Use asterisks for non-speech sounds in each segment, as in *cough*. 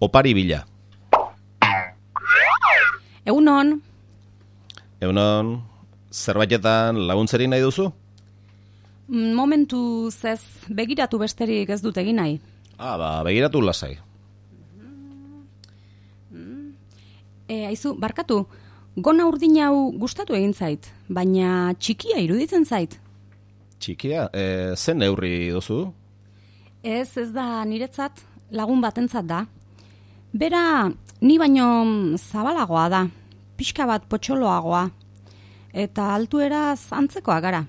opari bila. Egunon, Egunon, zerbaitetan laguntzerik nahi duzu? mm, momentu zez begiratu besterik ez dut egin nahi. Ah, ba, begiratu lasai. E, aizu, barkatu, gona urdin hau gustatu egin zait, baina txikia iruditzen zait. Txikia, e, zen neurri duzu? Ez, ez da niretzat lagun batentzat da. Bera, ni baino zabalagoa da, pixka bat potxoloagoa, eta altueraz antzekoa gara.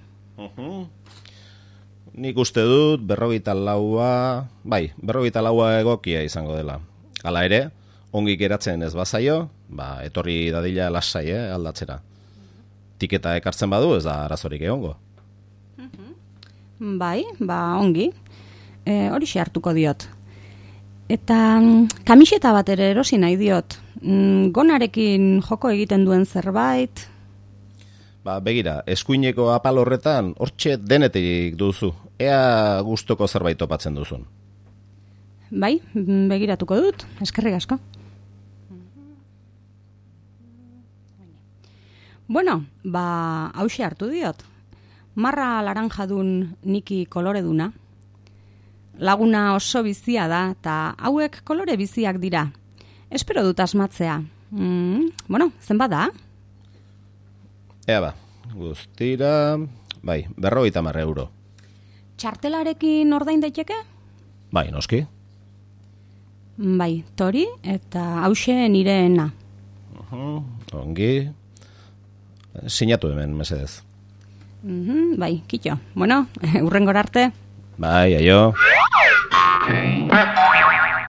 Nik uste dut berrogeita laua, bai, berrogeita laua egokia izango dela. Hala ere, ongi geratzen ez bazaio, ba, etorri dadila lasai, eh, aldatzera. Tiketa ekartzen badu ez da arazorik egongo. Bai, ba, ongi. E, hori hartuko diot. Eta mm, kamiseta bat ere erosi nahi diot. Mm, gonarekin joko egiten duen zerbait. Ba, begira, eskuineko apal horretan hortxe denetik duzu. Ea gustoko zerbait topatzen duzun. Bai, mm, begiratuko dut, eskerrik asko. Bueno, ba, hause hartu diot. Marra laranjadun niki koloreduna. Laguna oso bizia da, eta hauek kolore biziak dira. Espero dut asmatzea. Mm, bueno, zenbat da? Ea ba, guztira, bai, berrogeita marre euro. Txartelarekin ordain daiteke? Bai, noski. Bai, tori eta hause nireena. Uh, ongi. Sinatu hemen, mesedez. Mhm, bai, kitxo. Bueno, *laughs* urrengor arte. Bai, aio. Ok. É.